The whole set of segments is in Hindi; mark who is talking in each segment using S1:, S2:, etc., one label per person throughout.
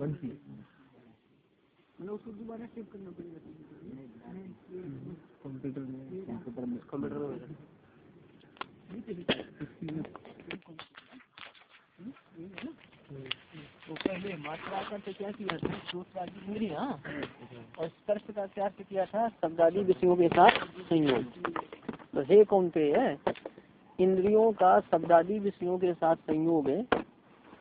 S1: मतलब उसको दोबारा सेव करना पड़ेगा
S2: कंप्यूटर में कंप्यूटर
S1: तो पहले मात्रा का तो क्या किया था? दूसरा इंद्रिया और स्पर्श का क्या किया था? शब्दादी विषयों के साथ संयोग। तो हे कौन पे है? इंद्रियों का शब्दादी विषयों के साथ संयोग है।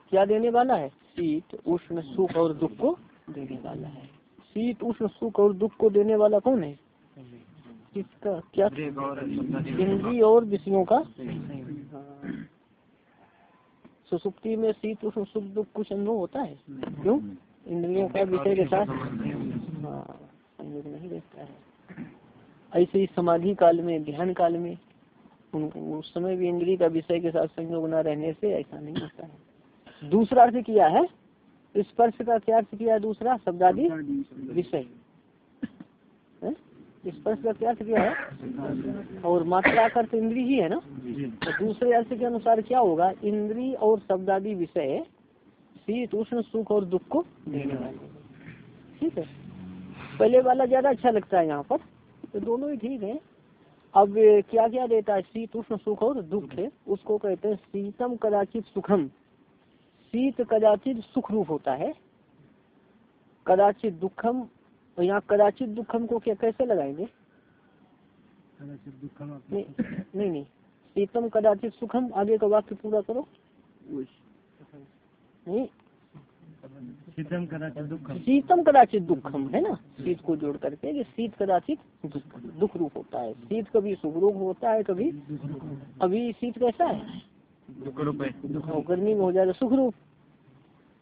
S1: क्या देने वाला है? शीत उष्ण सुख और दुख को देने वाला है। शीत उष्ण सुख और दुख को देने वाला कौन है? किसका? क्या? इंद्रिय और विषयों का। सुसुप्ति में शीत उष्ण सुख, दुख, कुछ अनुभव होता है? क्यों? इंद्रियों का विषय के साथ? हाँ नहीं रहता है। ऐसे ही समाधि काल में, ध्यान काल में उस समय भी इंद्रिय का विषय के साथ संयोग न रहने से ऐसा नहीं होता है। दूसरा अर्थ किया है? स्पर्श का क्या अर्थ किया है दूसरा? शब्दादि विषय। स्पर्श का क्या अर्थ किया है? और मात्रा का अर्थ इंद्री ही है ना? तो दूसरे अर्थ के अनुसार क्या होगा? इंद्री और शब्दादि विषय शीत उष्ण सुख और दुख को देने वाले। ठीक है? पहले वाला ज़्यादा अच्छा लगता है यहाँ पर। तो दोनों ही ठीक है। अब क्या क्या देता है? शीत उष्ण सुख और दुख है। उसको कहते हैं शीतम कदाचित सुखम। शीत कदाचित सुख रूप होता है। कदाचित दुखम और यहाँ कदाचित दुखम को क्या कैसे लगाएँगे? नहीं नहीं नहीं। शीतम कदाचित सुखम आगे का वाक्य पूरा करो। नहीं।
S2: शीतम कदाचित दुखम।
S1: शीतम कदाचित दुखम है ना? शीत को जोड़ करके कि शीत कदाचित दुख दुख रूप होता है। शीत कभी सुख रूप होता है कभी अभी शीत कैसा है?
S2: दुख रूप है।
S1: गर्मी में हो जाएगा सुख रूप।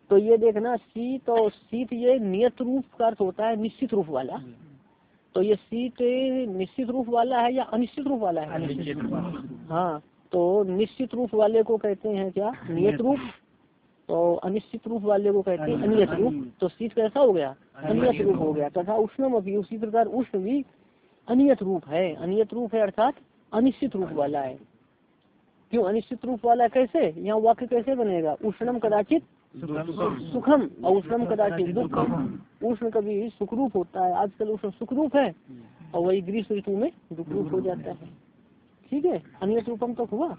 S1: तो ये देखना शीत और शीत ये नियत रूप का अर्थ होता है निश्चित रूप वाला। तो ये शीत निश्चित रूप वाला है या अनिश्चित रूप वाला है? हाँ तो निश्चित रूप वाले को कहते हैं क्या? नियत रूप। तो अनिश्चित रूप वाले को कहते हैं अनियत रूप। तो शीत कैसा हो गया? अनियत रूप हो गया। तथा उष्णम अभी उसी प्रकार उष्ण भी अनियत रूप है। अनियत रूप है अर्थात अनिश्चित रूप वाला है। क्यों? अनिश्चित रूप वाला कैसे? यहाँ वाक्य कैसे बनेगा? उष्णम कदाचित सुखम, और उष्णम कदाचित दुखम। उष्ण कभी सुखरूप होता है। आजकल उष्ण सुखरूप है, और वही ग्रीष्म ऋतु में दुखरूप हो जाता है। ठीक है? अनियत रूपम तो हुआ?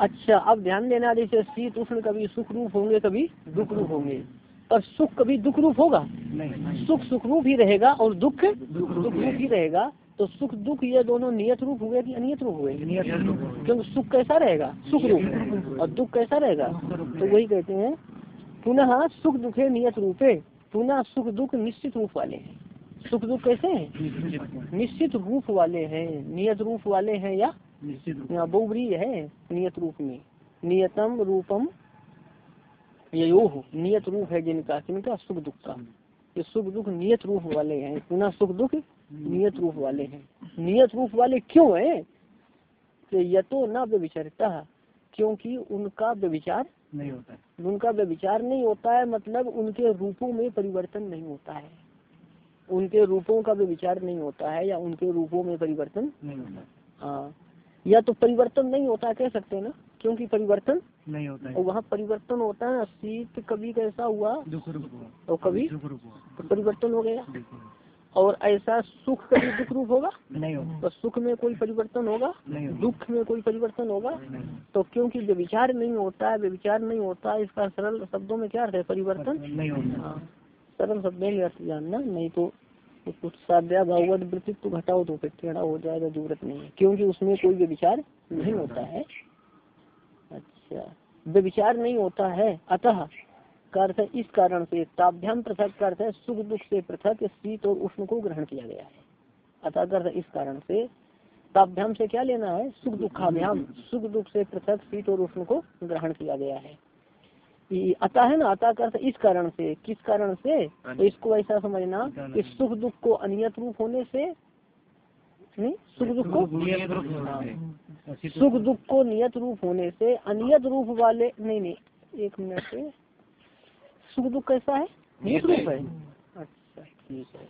S1: अच्छा अब ध्यान देना, जैसे शीत उष्ण कभी सुखरूप होंगे, कभी दुखरूप होंगे। पर सुख कभी दुख रूप होगा सुख सुख रूप ही रहेगा और दुख दुख रूप ही रहेगा। तो सुख दुख ये दोनों नियत रूप हुए कि अनियत रूप हुए? क्योंकि सुख कैसा रहेगा? सुख रूप। और दुख कैसा रहेगा? तो वही कहते हैं पुनः सुख दुखे नियत रूपे पुनः सुख दुख निश्चित रूप वाले हैं। सुख दुख कैसे हैं? निश्चित रूप वाले हैं। नियत रूप वाले हैं या? यहाँ बहुब्री है नियत रूप में। नियतम रूपम ये नियत रूप है जिनका किनका सुख दुख का। ये सुख दुख नियत रूप वाले हैं। पुनः सुख दुख नियत रूप वाले हैं। नियत रूप वाले क्यों है? कि यतो न व्यविचरता क्योंकि उनका व्यविचार
S2: नहीं होता है।
S1: उनका व्यविचार नहीं होता है मतलब उनके रूपों में परिवर्तन नहीं होता है। उनके रूपों का व्यविचार नहीं होता है या उनके रूपों में परिवर्तन
S2: नहीं होता
S1: हाँ। या तो परिवर्तन नहीं होता कह सकते ना? क्योंकि परिवर्तन?
S2: नहीं होता
S1: और
S2: है
S1: वहाँ परिवर्तन होता है ना शीत कभी कैसा हुआ?
S2: दुख रूप
S1: और कभी? तो परिवर्तन हो गया। और ऐसा सुख कभी दुख रूप होगा?
S2: नहीं होता
S1: तो सुख में कोई परिवर्तन होगा?
S2: नहीं
S1: दुख में कोई परिवर्तन होगा? तो क्योंकि व्यविचार नहीं होता है व्यविचार नहीं होता है इसका सरल शब्दों में क्या अर्थ है? परिवर्तन?
S2: नहीं होता।
S1: हाँ। सरल शब्द में अर्थ जानना। नहीं तो कुछ साध्या भागवत वृत्तित्व घटाओ तो फिर टेढ़ा हो जाएगा ज़रूरत नहीं है। क्योंकि उसमें कोई व्यविचार नहीं होता है। अच्छा व्यविचार नहीं होता है। अतः का अर्थ इस कारण से ताभ्याम पृथक का अर्थ है सुख दुख से पृथक शीत और उष्ण को ग्रहण किया गया है। अतः का इस कारण से ताभ्याम से क्या लेना है? सुख दुखाभ्याम। सुख दुख से पृथक शीत और उष्ण को ग्रहण किया गया है। अतः है ना? अतः का अर्थ इस कारण से। किस कारण से? तो इसको ऐसा समझना कि सुख दुख को अनियत रूप होने से नहीं सुख दुख को
S2: नियत रूप
S1: सुख दुख को नियत रूप होने से अनियत रूप वाले नहीं नहीं एक मिनट से। सुख दुख कैसा है? नियत रूप है। अच्छा ठीक है।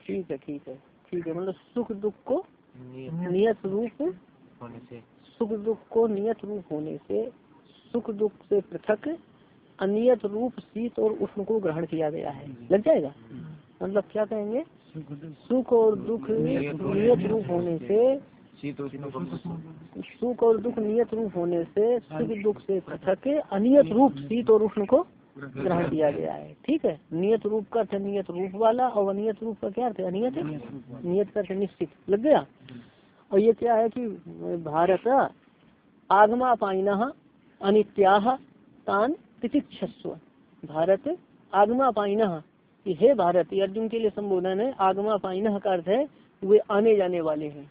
S1: ठीक है ठीक है ठीक है। मतलब सुख दुख को नियत रूप
S2: होने से।
S1: सुख दुख को नियत रूप होने से सुख दुख से पृथक अनियत रूप शीत और उष्ण को ग्रहण किया गया है। लग जाएगा? मतलब क्या कहेंगे?
S2: सुख
S1: और दुख नियत रूप होने से, सुख और दुख नियत रूप होने से, सुख दुख से पृथक अनियत रूप शीत और उष्ण को ग्रहण किया गया है। ठीक है? नियत रूप का अर्थ नियत रूप वाला, और अनियत रूप का क्या अर्थ अनियत नियत का अर्थ निश्चित। लग गया? और ये क्या है कि भारत आगमा पाइन अनित्या तान तितिक्षस्व। भारत आगमा पाइन कि हे भारत ये अर्जुन के लिए संबोधन है आगमा पाइन का अर्थ है वे आने जाने वाले हैं।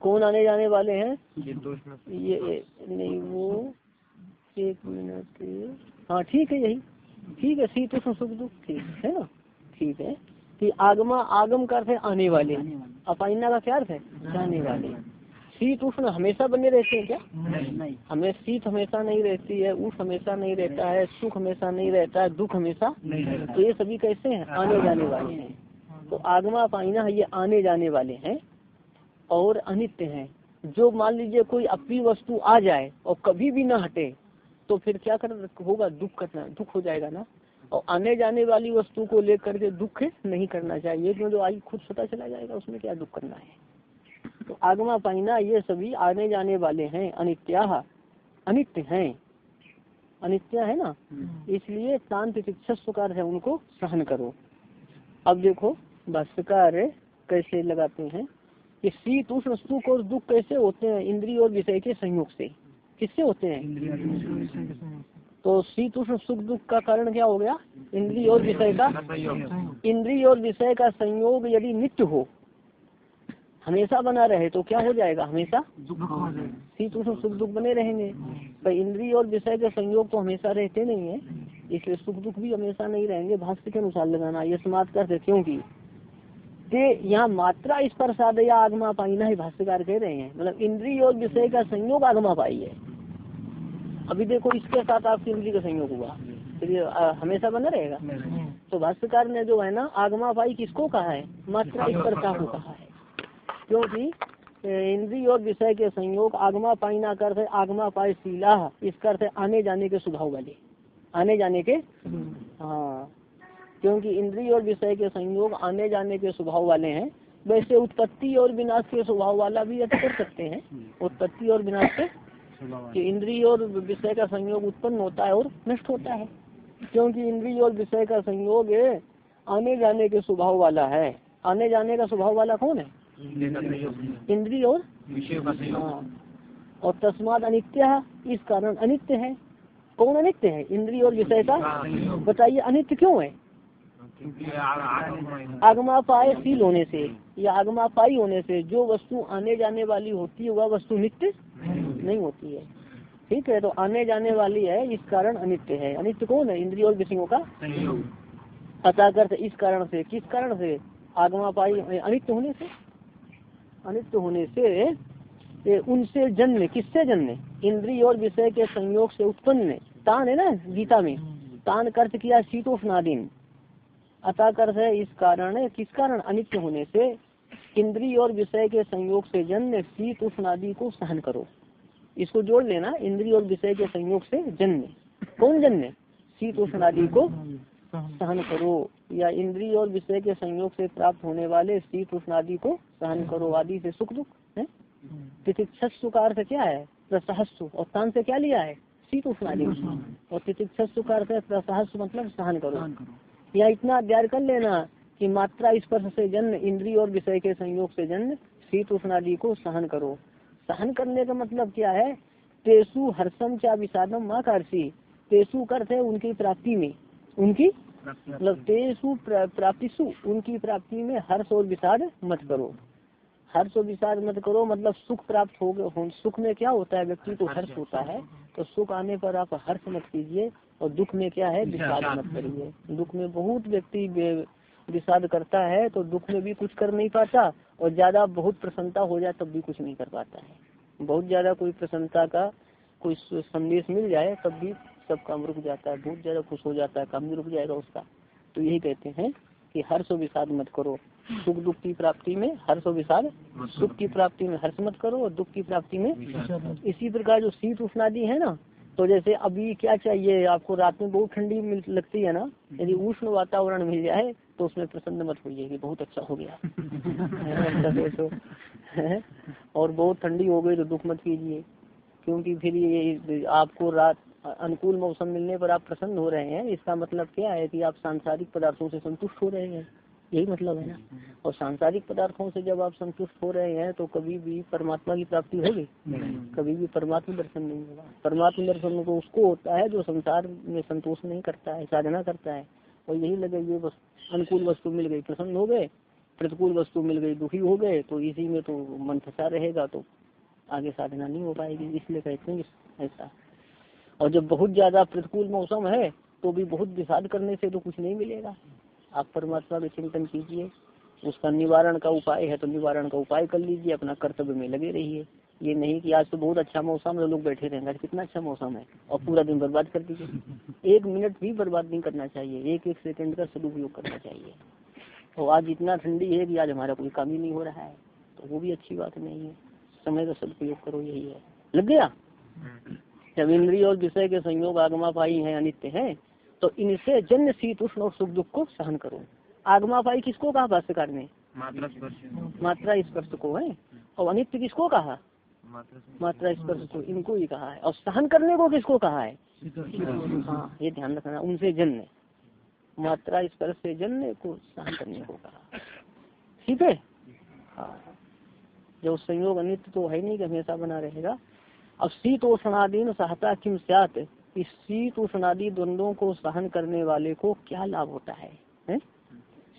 S1: कौन आने जाने वाले हैं? ये नहीं वो एक मिनट हाँ ठीक है यही। ठीक है शीत उष्ण सुख दुख ठीक है ना? ठीक है। कि आगमा आगम का अर्थ है आने वाले। अपाइना का क्या अर्थ है? जाने वाले। शीत उष्ण हमेशा बने रहते हैं क्या?
S2: नहीं।
S1: हमें शीत हमेशा नहीं रहती है उष्ण हमेशा नहीं रहता है सुख हमेशा नहीं रहता है दुख हमेशा तो ये सभी कैसे हैं? आने जाने वाले हैं। तो आगमा पाइना ये आने जाने वाले हैं और अनित्य हैं। जो मान लीजिए कोई अपनी वस्तु आ जाए और कभी भी ना हटे तो फिर क्या कर होगा? दुख करना दुख हो जाएगा ना? और आने जाने वाली वस्तु को लेकर के दुख नहीं करना चाहिए क्यों जो आई खुद पता चला जाएगा उसमें क्या दुख करना है? तो आगमा पाइना ये सभी आने जाने वाले हैं अनित्या अनित्य हैं। अनित्य है ना? इसलिए शांत शिक्षस्कार है उनको सहन करो। अब देखो भाष्यकार कैसे लगाते हैं कि शीत उष्ण सुख और दुख कैसे होते हैं इंद्रिय और विषय के संयोग से? किससे होते हैं? तो शीत उष्ण सुख दुख का कारण क्या हो गया? इंद्रिय और विषय का इंद्रिय और विषय का संयोग यदि नित्य हो हमेशा बना रहे तो क्या हो जाएगा हमेशा? शीत उष्ण सुख दुख बने रहेंगे। पर इंद्रिय और विषय के संयोग तो हमेशा रहते नहीं है इसलिए सुख दुख भी हमेशा नहीं रहेंगे। भाष्य के अनुसार लगाना ये समाप्त करते क्योंकि ते यहाँ मात्रा इस पर स्पर्शाद या आगमा पाई ना ही भाष्यकार कह रहे हैं। मतलब इंद्रिय और विषय का संयोग आगमा पाई है। अभी देखो इसके साथ आपकी इंद्रिय का संयोग हुआ। फिर आ, हमेशा बना रहेगा? तो भाष्यकार ने जो है ना आगमा पाई किसको कहा है? मात्रा इस स्पर्शा को कहा है। क्योंकि इंद्रिय और विषय के संयोग आगमा पाई ना कर आगमा पाई शीला इसका अर्थ आने जाने के स्वभाव वाले। आने जाने के? हाँ। क्योंकि इंद्रिय और विषय के संयोग आने जाने के स्वभाव वाले हैं वैसे उत्पत्ति और विनाश के स्वभाव वाला भी अर्थ कर सकते हैं। उत्पत्ति और विनाश के कि इंद्रिय और विषय का संयोग उत्पन्न होता है और नष्ट होता है। क्योंकि इंद्रिय और विषय का संयोग आने जाने के स्वभाव वाला है। आने जाने का स्वभाव वाला कौन है? इंद्रिय और
S2: विषय का संयोग।
S1: हाँ। और तस्माद अनित्य इस कारण अनित्य है। कौन अनित्य है? इंद्रिय और विषय का बताइए अनित्य क्यों है?
S2: क्योंकि आ-
S1: आगमापाय शील होने से या आगमा आगमापाई होने से जो वस्तु आने जाने वाली होती है वह वस्तु नित्य नहीं होती। है। ठीक है तो आने जाने वाली है इस कारण अनित्य है। अनित्य कौन है? इंद्रिय और विषयों का अताकर इस कारण से किस कारण से? आगमापाई अनित्य होने से? अनित्य होने से उनसे जन्म, किससे जन्म? इंद्रिय और विषय के संयोग से उत्पन्न, तान है ना, गीता में? तान कर्त किया शीतोष्णादीन। अतः कर्थ है इस कारण, किस कारण? अनित्य होने से, इंद्रिय और विषय के संयोग से जन्म शीत उष्णादि को सहन करो। इसको जोड़ लेना, इंद्रिय और विषय के संयोग से जन्म। कौन जन्म? शीत उष्णादि को सहन करो, या इंद्रिय और विषय के संयोग से प्राप्त होने वाले शीत उष्णादि को सहन करो आदि से सुख दुख है? तितिक्षस्सु का अर्थ क्या है? प्रसहस्सु और तान से क्या लिया है? शीत उष्णादि और तितिक्षस्सु का अर्थ है प्रसहस्सु मतलब सहन करो। या इतना अध्ययन कर लेना कि मात्रा स्पर्श से जन्म इंद्रिय और विषय के संयोग से जन्म शीत उष्णादि को सहन करो। सहन करने का मतलब क्या है? तेसु हर्षम चा विषादम माँ कार्सी तेसु करते है उनकी प्राप्ति में। उनकी? मतलब तेसु प्रा- प्राप्तिसु उनकी प्राप्ति में हर्ष और विषाद मत करो। हर्ष विषाद मत करो मतलब सुख प्राप्त हो गए सुख में क्या होता है व्यक्ति को हर्ष होता है तो सुख आने पर आप हर्ष मत कीजिए और दुख में क्या है विषाद मत करिए। दुख में बहुत व्यक्ति विषाद करता है तो दुख में भी कुछ कर नहीं पाता और ज़्यादा बहुत प्रसन्नता हो जाए तब भी कुछ नहीं कर पाता है। बहुत ज़्यादा कोई प्रसन्नता का कोई संदेश मिल जाए तब भी सब काम रुक जाता है बहुत ज़्यादा खुश हो जाता है काम भी रुक जाएगा उसका। तो यही कहते हैं कि हर्ष विषाद मत करो। सुख दुख की प्राप्ति में हर्ष और विषाद सुख की प्राप्ति में हर्ष मत करो और दुख की प्राप्ति में इसी प्रकार जो शीत उष्णादि है ना तो जैसे अभी क्या चाहिए? आपको रात में बहुत ठंडी लगती है ना, यदि उष्ण वातावरण मिल जाए तो उसमें प्रसन्न मत होइए कि बहुत अच्छा हो गया। और बहुत ठंडी हो गई तो दुख मत कीजिए, क्योंकि फिर ये आपको रात, अनुकूल मौसम मिलने पर आप प्रसन्न हो रहे हैं, इसका मतलब क्या है कि आप सांसारिक पदार्थों से संतुष्ट हो रहे हैं। यही मतलब है ना। और सांसारिक पदार्थों से जब आप संतुष्ट हो रहे हैं तो कभी भी परमात्मा की प्राप्ति होगी? कभी भी परमात्मा दर्शन नहीं होगा। परमात्मा दर्शन तो उसको होता है जो संसार में संतोष नहीं करता है साधना करता है। और यही लगे ये बस अनुकूल वस्तु मिल गई प्रसन्न हो गए प्रतिकूल वस्तु मिल गई दुखी हो गए तो इसी में तो मन फंसा रहेगा तो आगे साधना नहीं हो पाएगी। इसलिए कहते हैं ऐसा। और जब बहुत ज़्यादा प्रतिकूल मौसम है तो भी बहुत विषाद करने से तो कुछ नहीं मिलेगा। आप परमात्मा का चिंतन कीजिए। उसका निवारण का उपाय है तो निवारण का उपाय कर लीजिए अपना कर्तव्य में लगे रहिए। ये नहीं कि आज तो बहुत अच्छा मौसम है लोग बैठे रहेंगे कितना अच्छा मौसम है और पूरा दिन बर्बाद कर दीजिए। एक मिनट भी बर्बाद नहीं करना चाहिए एक एक सेकंड का सदुपयोग करना चाहिए। और आज इतना ठंडी है कि आज हमारा कोई काम ही नहीं हो रहा है तो वो भी अच्छी बात नहीं है। समय का सदुपयोग करो यही है। लग गया? जब इंद्रिय और विषय के संयोग आगमा पाई है अनित्य है तो इनसे जन्य शीत उष्ण और सुख दुख को सहन करो। आगमा पाई किसको कहा भाष्यकार ने?
S2: मात्रा स्पर्श
S1: को। है? और अनित्य किसको कहा?
S2: मात्रा स्पर्श।
S1: को। इनको ही कहा है। और सहन करने को किसको कहा है? हाँ ये ध्यान रखना उनसे जन्य। मात्रा स्पर्श से जन्य को सहन करने को कहा। ठीक है? हाँ। जो संयोग अनित्य तो है नहीं कि हमेशा बना रहेगा। अब शीतोषणादीन सहता किम स्यात? इस शीत उष्णादि द्वंद्वों को सहन करने वाले को क्या लाभ होता है, है?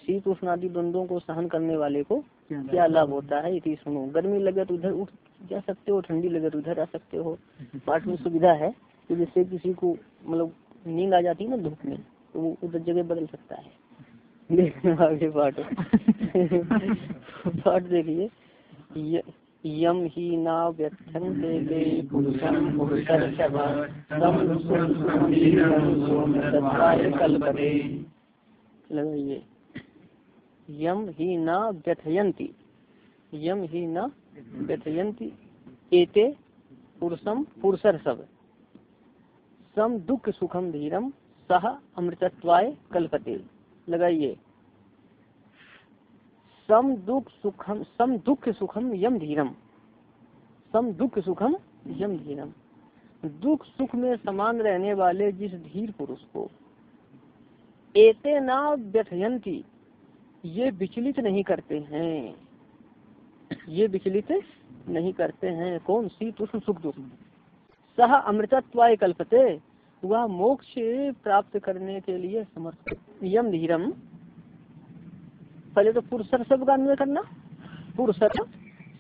S1: शीत उष्णादि द्वंद्वों को सहन करने वाले को क्या लाभ होता है? इति सुनो। गर्मी लगे तो उधर उठ जा सकते हो ठंडी लगे तो उधर आ सकते हो। पाठ में सुविधा है कि जिससे किसी को मतलब नींद आ जाती है ना धूप में तो वो उधर जगह बदल सकता है। देखने आगे पाठ। पाठ देखिए। य- यम ही न व्यथन्ते कल्पते। लगाइए यम ही न व्यथयंती यम ही न व्यथयंती एते पुरुषम पुरुषर सब सम दुख सुखम धीरम सह अमृतत्वाय कल्पते। लगाइए सम दुख सुखम, सम दुख सुखम यम धीरम। सम दुख सुखम यम धीरम। दुख सुख में समान रहने वाले जिस धीर पुरुष को एते ना व्यथयंती, ये विचलित नहीं करते हैं। ये विचलित नहीं करते हैं। कौन सी उष्ण सुख दुख? सह अमृतत्वाय कल्पते, वह मोक्ष प्राप्त करने के लिए समर्थ। यम धीरम। पहले तो पुरुषर सब का अन्वय करना। पुरुषर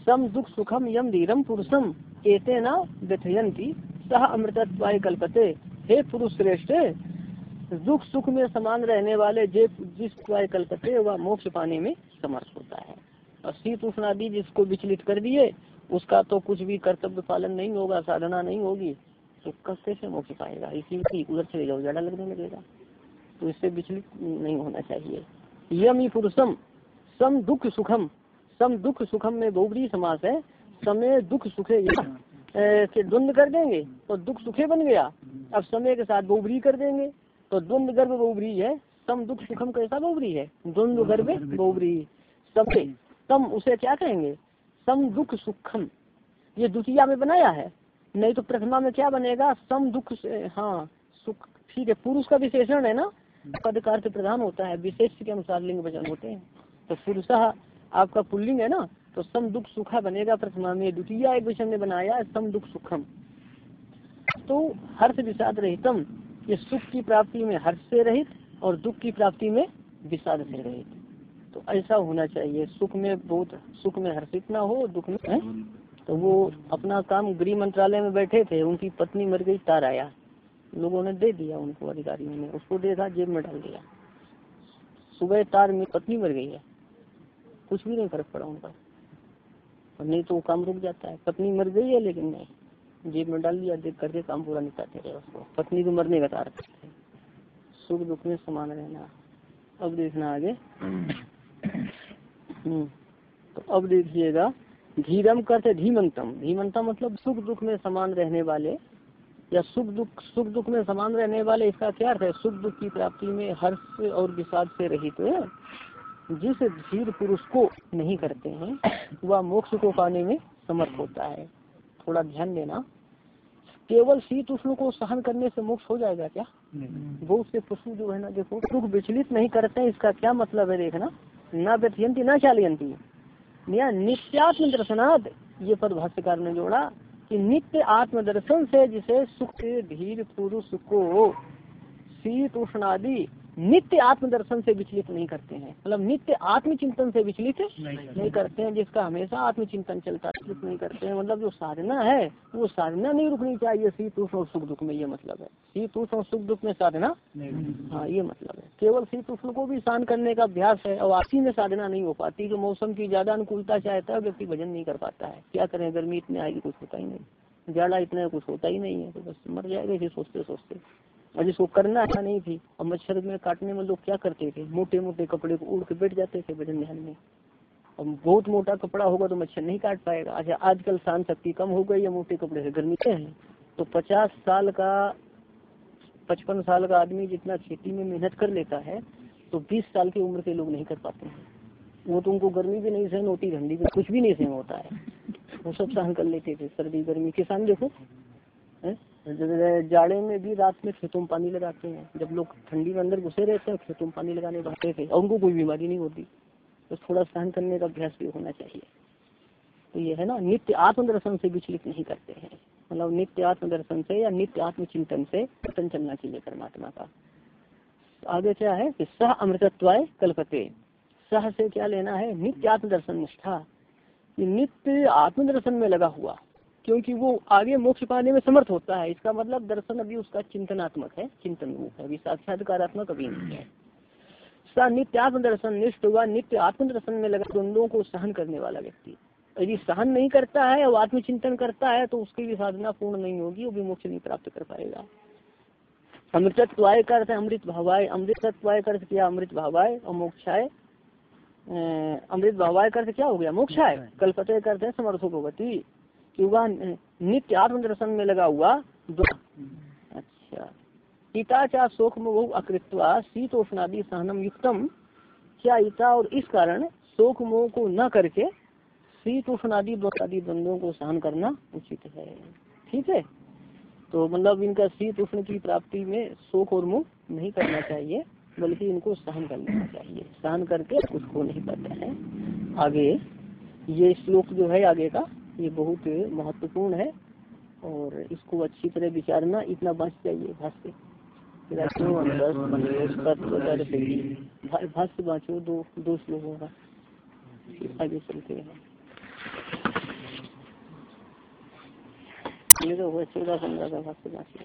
S1: सम दुख सुखम यम धीरम पुरुषम एते न व्यथयंती सह अमृतत्वाय कल्पते। हे पुरुष श्रेष्ठ, दुख सुख में समान रहने वाले जे जिस त्वाय कल्पते, वह मोक्ष पाने में समर्थ होता है। और शीत उष्ण आदि जिसको विचलित कर दिए, उसका तो कुछ भी कर्तव्य पालन नहीं होगा, साधना नहीं होगी तो कब से मोक्ष पाएगा। इसी उधर चले जाओ ज़्यादा लगने लगेगा। तो इससे विचलित नहीं होना चाहिए। यम ही पुरुषम सम दुख सुखम, सम दुख सुखम में बहुबरी समास है, समय दुख सुखे के द्वंद कर देंगे तो दुख सुखे बन गया, अब समय के साथ बहुबरी कर देंगे तो द्वंद गर्भ बहुबरी है, सम दुख सुखम कैसा बहुबरी है, द्वंद गर्भ बहुबरी समय तम उसे क्या कहेंगे, सम दुख सुखम, ये द्वितीय में बनाया है, नहीं तो प्रथमा में क्या बनेगा, सम दुख हाँ सुख, ठीक है, पुरुष का विशेषण है ना, पद अर्थ प्रधान होता है, विशेष के अनुसार लिंग वचन होते हैं। तो पुरुष आपका पुल्लिंग है ना तो सम दुख सुखा बनेगा प्रथमा में। द्वितीय एक वचन ने बनाया सम दुख सुखम। तो हर्ष विषाद रहितम, ये सुख की प्राप्ति में हर्ष से रहित और दुख की प्राप्ति में विषाद से रहित। तो ऐसा होना चाहिए, सुख में बहुत, सुख में हर्षित ना हो, दुख में, है? तो वो अपना काम गृह मंत्रालय में बैठे थे, उनकी पत्नी मर गई, तार आया। लोगों ने दे दिया उनको, अधिकारियों ने, उसको देखा जेब में डाल दिया। सुबह तार में पत्नी मर गई है। कुछ भी नहीं फ़र्क पड़ा उनका और नहीं तो वो काम रुक जाता है। पत्नी मर गई है लेकिन नहीं। जेब में डाल दिया देख करके काम पूरा निपटाते रहे उसको। पत्नी को मरने का तार करते सुख दुख में समान रहना। अब देखना आगे। हम्म, तो अब देखिएगा। धीरम करते धीमंतम। धीमंतम मतलब सुख दुख में समान रहने वाले। या सुख दुख सुख दुख में समान रहने वाले इसका क्या अर्थ है? सुख दुख की प्राप्ति में हर्ष और विषाद से रहित। जिस धीर पुरुष को नहीं करते हैं वह मोक्ष को पाने में समर्थ होता है। थोड़ा ध्यान देना। केवल शीत उष्ण को सहन करने से मोक्ष हो जाएगा क्या? बहुत से पशु जो है ना देखो दुख विचलित नहीं करते हैं इसका क्या मतलब है देखना? न व्यथयंती न चालयंती या नित्यात्म दर्शनाथ ये पद भाष्यकार ने जोड़ा कि नित्य आत्मदर्शन से जिसे सुख धीर पुरुष को शीत उष्ण आदि नित्य आत्मदर्शन से विचलित नहीं करते हैं। मतलब नित्य आत्मचिंतन से विचलित नहीं नहीं करते हैं जिसका हमेशा आत्मचिंतन चलता है नहीं करते हैं। मतलब जो साधना है वो साधना नहीं रुकनी चाहिए। शीत उष्ण और सुख दुख में ये मतलब है। शीत उष्ण और सुख दुख में साधना हाँ ये मतलब है। केवल शीत उष्ण को भी शांत करने का अभ्यास है और आपसी में साधना नहीं हो पाती। जो मौसम की ज़्यादा अनुकूलता चाहता है व्यक्ति भजन नहीं कर पाता है। क्या करें गर्मी इतने आएगी कुछ होता ही नहीं। ज़्यादा इतना कुछ होता ही नहीं है तो बस मर जाएगा इसे सोचते सोचते और जिसको करना अच्छा नहीं थी, और मच्छर में काटने में लोग क्या करते थे? मोटे मोटे कपड़े को उड़ के बैठ जाते थे भजन ध्यान में। और बहुत मोटा कपड़ा होगा तो मच्छर नहीं काट पाएगा। अच्छा आजकल शान शक्ति कम हो गई है मोटे कपड़े से। गर्मी के हैं? तो पचास साल का, पचपन साल का आदमी जितना खेती में मेहनत कर लेता है तो बीस साल की उम्र के लोग नहीं कर पाते हैं। वो तो उनको गर्मी भी नहीं सहन होती, ठंडी भी, कुछ भी नहीं सहन होता है। वो सब सहन कर लेते थे सर्दी, गर्मी। किसान देखो, है? जाड़े में भी रात में खेतों में पानी लगाते हैं। जब लोग ठंडी में अंदर घुसे रहते हैं, खेतों में पानी लगाने बैठते थे और उनको कोई बीमारी नहीं होती। तो थोड़ा सहन करने का अभ्यास भी होना चाहिए। तो ये है ना, नित्य आत्मदर्शन से विचलित नहीं करते हैं। मतलब नित्य आत्मदर्शन से या नित्य आत्मचिंतन से चिंतन चलना चाहिए परमात्मा का। आगे क्या है कि सह अमृतत्वाय कल्पते। सह से क्या लेना है? नित्य आत्मदर्शन निष्ठा। नित्य आत्मदर्शन में लगा हुआ। क्योंकि वो आगे मोक्ष पाने में समर्थ होता है। इसका मतलब दर्शन अभी उसका चिंतनात्मक है चिंतन रूप है। अभी साक्षात्कारात्मक अभी नहीं है। सा नित्य आत्मदर्शन निष्ठ हुआ नित्य आत्मदर्शन में लगा द्वंद्वों को सहन करने वाला व्यक्ति। यदि सहन नहीं करता है और आत्मचिंतन करता है तो उसकी भी साधना पूर्ण नहीं होगी वो भी मोक्ष नहीं प्राप्त कर पाएगा। अमृतत्वाय का अर्थ अमृत भावाय अमृतत्वाय का अर्थ किया? अमृत भावाय और मोक्षाय। अमृत भावाय का अर्थ क्या हो गया? मोक्षाय। कल्पते करते समर्थो भगवती कि वह नित्य आत्मदर्शन में लगा हुआ अच्छा। पिता चा शोक मोह अकृत्वा शीतोष्णादि सहनम युक्तम। क्या इता और इस कारण शोक मोह को न करके शीतोष्णादि आदि द्वंद्वों को सहन करना उचित है। ठीक है? तो मतलब इनका शीत उष्ण की प्राप्ति में शोक और मुख नहीं करना चाहिए, बल्कि इनको सहन कर लेना चाहिए। सहन करके उसको नहीं करते हैं। आगे, ये श्लोक जो है आगे का ये बहुत महत्वपूर्ण है और इसको अच्छी तरह विचारना इतना बच चाहिए भाष्य। भाष्य बाँचो दो दो श्लोकों का आगे चलते हैं। ये तो हुआ चौदह पंद्रह का भाष्य बाँचो